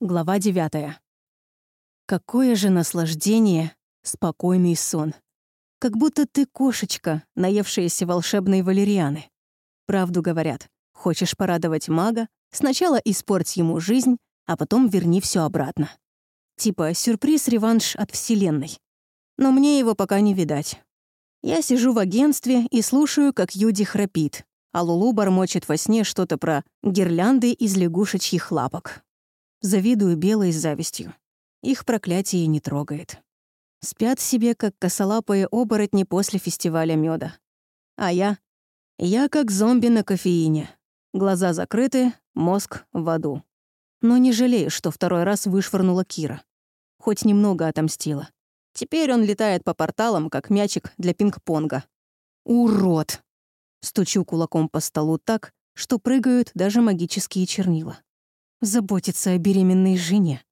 Глава 9. Какое же наслаждение, спокойный сон. Как будто ты кошечка, наевшаяся волшебной валерианы. Правду говорят, хочешь порадовать мага, сначала испорть ему жизнь, а потом верни все обратно. Типа сюрприз-реванш от Вселенной. Но мне его пока не видать. Я сижу в агентстве и слушаю, как Юди храпит, а Лулу бормочет во сне что-то про гирлянды из лягушечьих лапок. Завидую белой завистью. Их проклятие не трогает. Спят себе, как косолапые оборотни после фестиваля меда. А я? Я как зомби на кофеине. Глаза закрыты, мозг в аду. Но не жалею, что второй раз вышвырнула Кира. Хоть немного отомстила. Теперь он летает по порталам, как мячик для пинг-понга. Урод! Стучу кулаком по столу так, что прыгают даже магические чернила заботиться о беременной жене.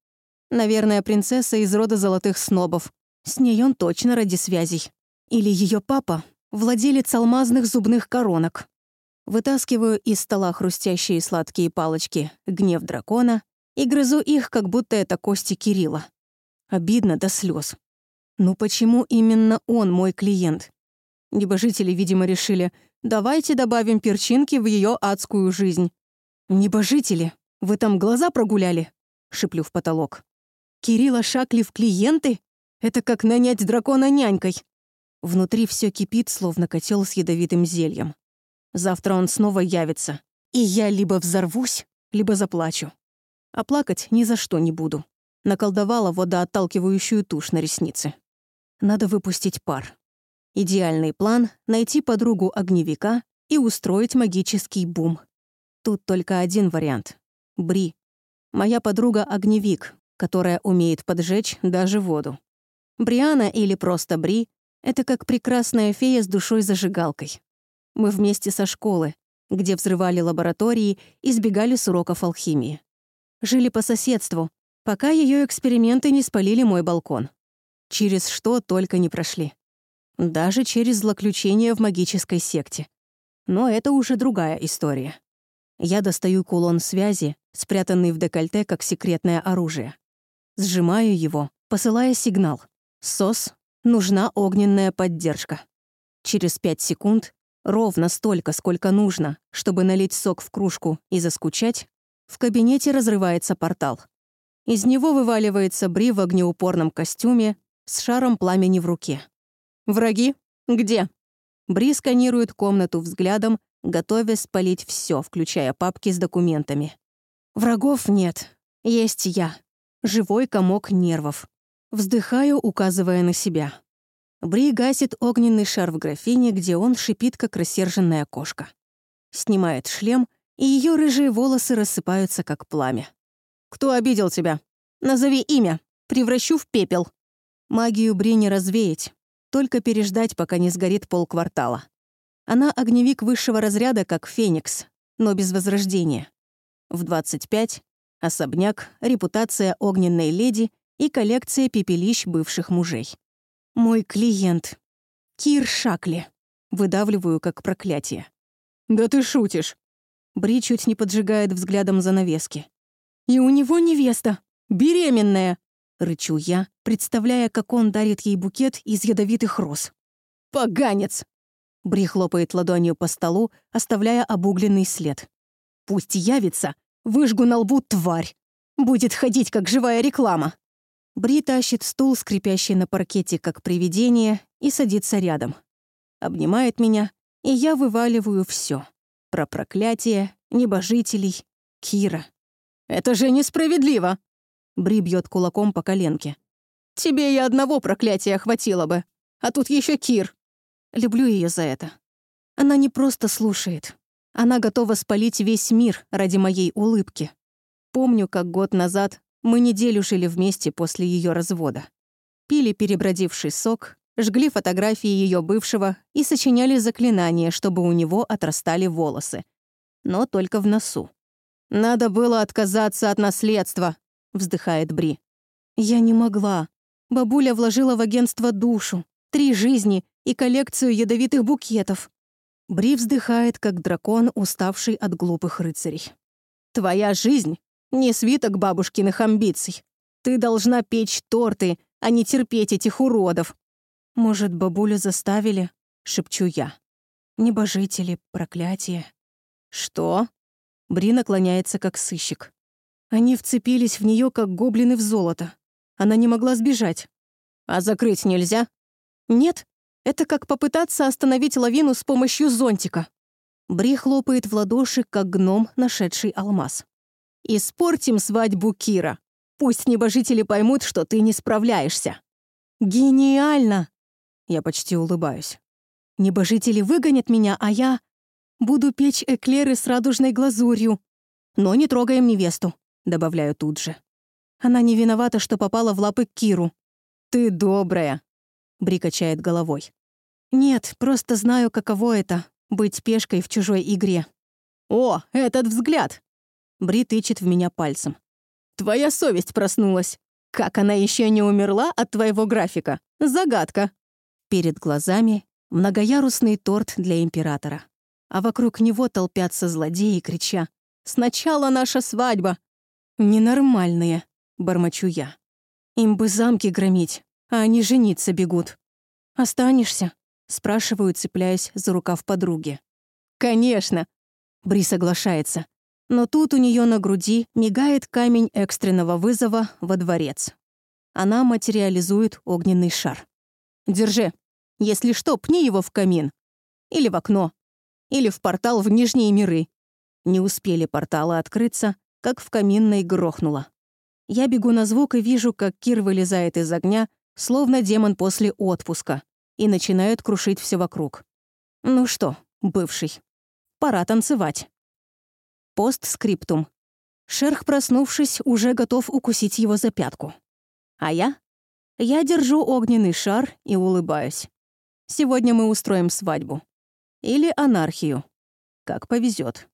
Наверное, принцесса из рода золотых снобов. С ней он точно ради связей. Или ее папа — владелец алмазных зубных коронок. Вытаскиваю из стола хрустящие сладкие палочки «Гнев дракона» и грызу их, как будто это кости Кирилла. Обидно до слез. Ну почему именно он мой клиент? Небожители, видимо, решили, давайте добавим перчинки в ее адскую жизнь. Небожители, вы там глаза прогуляли?» — шиплю в потолок. «Кирилла Шакли в клиенты? Это как нанять дракона нянькой!» Внутри все кипит, словно котел с ядовитым зельем. Завтра он снова явится, и я либо взорвусь, либо заплачу. А плакать ни за что не буду. Наколдовала водоотталкивающую тушь на ресницы. Надо выпустить пар. Идеальный план — найти подругу огневика и устроить магический бум. Тут только один вариант Бри. Моя подруга-огневик, которая умеет поджечь даже воду. Бриана или просто Бри — это как прекрасная фея с душой-зажигалкой. Мы вместе со школы, где взрывали лаборатории и сбегали с уроков алхимии. Жили по соседству, пока ее эксперименты не спалили мой балкон. Через что только не прошли. Даже через злоключение в магической секте. Но это уже другая история. Я достаю кулон связи, спрятанный в декольте как секретное оружие. Сжимаю его, посылая сигнал. «СОС, нужна огненная поддержка». Через пять секунд, ровно столько, сколько нужно, чтобы налить сок в кружку и заскучать, в кабинете разрывается портал. Из него вываливается Бри в огнеупорном костюме с шаром пламени в руке. «Враги? Где?» Бри сканирует комнату взглядом готовясь спалить все, включая папки с документами. Врагов нет. Есть я. Живой комок нервов. Вздыхаю, указывая на себя. Бри гасит огненный шар в графине, где он шипит, как рассерженная кошка. Снимает шлем, и ее рыжие волосы рассыпаются, как пламя. «Кто обидел тебя? Назови имя. Превращу в пепел». Магию Бри не развеять, только переждать, пока не сгорит полквартала. Она огневик высшего разряда, как Феникс, но без возрождения. В 25 — особняк, репутация огненной леди и коллекция пепелищ бывших мужей. Мой клиент. Кир Шакли. Выдавливаю как проклятие. «Да ты шутишь!» Бри чуть не поджигает взглядом занавески. «И у него невеста! Беременная!» Рычу я, представляя, как он дарит ей букет из ядовитых роз. «Поганец!» Бри хлопает ладонью по столу, оставляя обугленный след. «Пусть явится, выжгу на лбу тварь. Будет ходить, как живая реклама». Бри тащит стул, скрипящий на паркете, как привидение, и садится рядом. Обнимает меня, и я вываливаю все Про проклятие, небожителей, Кира. «Это же несправедливо!» Бри бьет кулаком по коленке. «Тебе и одного проклятия хватило бы, а тут еще Кир. Люблю ее за это. Она не просто слушает. Она готова спалить весь мир ради моей улыбки. Помню, как год назад мы неделю жили вместе после ее развода. Пили перебродивший сок, жгли фотографии ее бывшего и сочиняли заклинания, чтобы у него отрастали волосы. Но только в носу. «Надо было отказаться от наследства», — вздыхает Бри. «Я не могла. Бабуля вложила в агентство душу, три жизни и коллекцию ядовитых букетов. Бри вздыхает, как дракон, уставший от глупых рыцарей. «Твоя жизнь — не свиток бабушкиных амбиций. Ты должна печь торты, а не терпеть этих уродов. Может, бабулю заставили? Шепчу я. Небожители, проклятие. Что? Бри наклоняется, как сыщик. Они вцепились в нее, как гоблины в золото. Она не могла сбежать. А закрыть нельзя? Нет. Это как попытаться остановить лавину с помощью зонтика. Бри хлопает в ладоши, как гном, нашедший алмаз. «Испортим свадьбу Кира. Пусть небожители поймут, что ты не справляешься». «Гениально!» Я почти улыбаюсь. «Небожители выгонят меня, а я буду печь эклеры с радужной глазурью. Но не трогаем невесту добавляю тут же. Она не виновата, что попала в лапы к Киру. «Ты добрая», — Бри качает головой. «Нет, просто знаю, каково это — быть пешкой в чужой игре». «О, этот взгляд!» Бри тычет в меня пальцем. «Твоя совесть проснулась. Как она еще не умерла от твоего графика? Загадка!» Перед глазами многоярусный торт для императора. А вокруг него толпятся злодеи, крича «Сначала наша свадьба! «Ненормальные», — бормочу я. «Им бы замки громить, а они жениться бегут». «Останешься?» — спрашиваю, цепляясь за рукав подруги. «Конечно!» — Бри соглашается. Но тут у нее на груди мигает камень экстренного вызова во дворец. Она материализует огненный шар. «Держи. Если что, пни его в камин. Или в окно. Или в портал в Нижние миры». Не успели порталы открыться, как в каминной грохнуло. Я бегу на звук и вижу, как Кир вылезает из огня, словно демон после отпуска, и начинает крушить все вокруг. Ну что, бывший, пора танцевать. Постскриптум. Шерх, проснувшись, уже готов укусить его за пятку. А я? Я держу огненный шар и улыбаюсь. Сегодня мы устроим свадьбу. Или анархию. Как повезет.